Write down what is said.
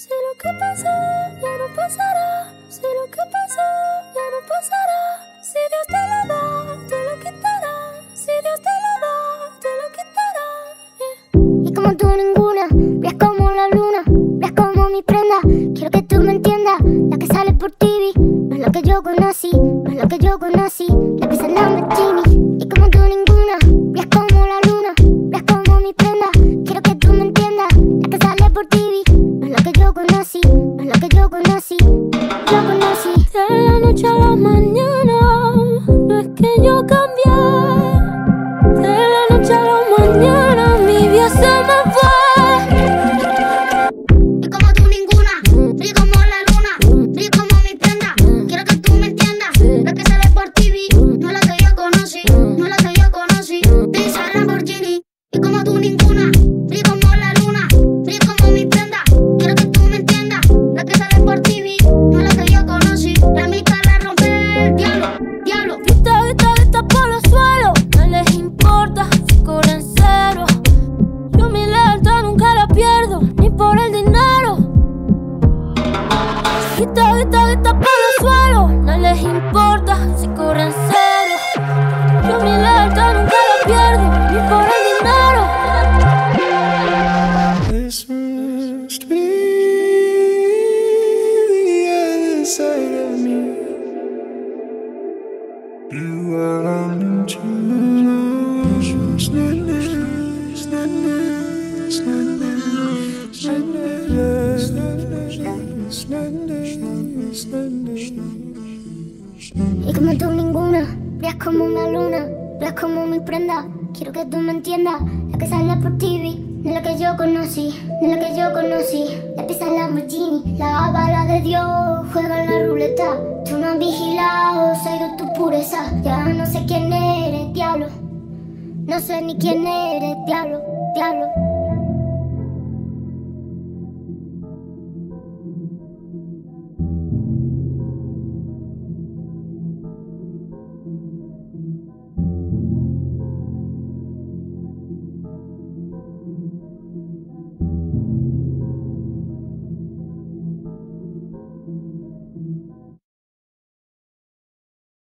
Si lo que pasó ya no pasará, si lo que pasó ya no pasará, si Dios te lo da, te lo quitará, si Dios te lo da, te lo quitará. Yeah. Y como tú ninguna, ves como la luna, ves como mi prenda, quiero que tú me entiendas, la que sale por TV, no es la que yo conocí, no es la que yo conocí, la que sale en Jimmy. Conocí, yo conocí. De la noche a la mañana, no es que yo por los suelos, no les importa si cobran cero. Yo mi lealtad nunca la pierdo, ni por el dinero. This must be the other side of me. Blue almond juice, snap, Y como tú ninguna, brillas como una luna, brillas como mi prenda. Quiero que tú me entiendas, la que sale por TV, no la que yo conocí, no la que yo conocí. La pisa Lamborghini, la bala de Dios, juega en la ruleta. Tú no has vigilado, ha ido tu pureza. Ya no sé quién eres, diablo. No sé ni quién eres, diablo, diablo.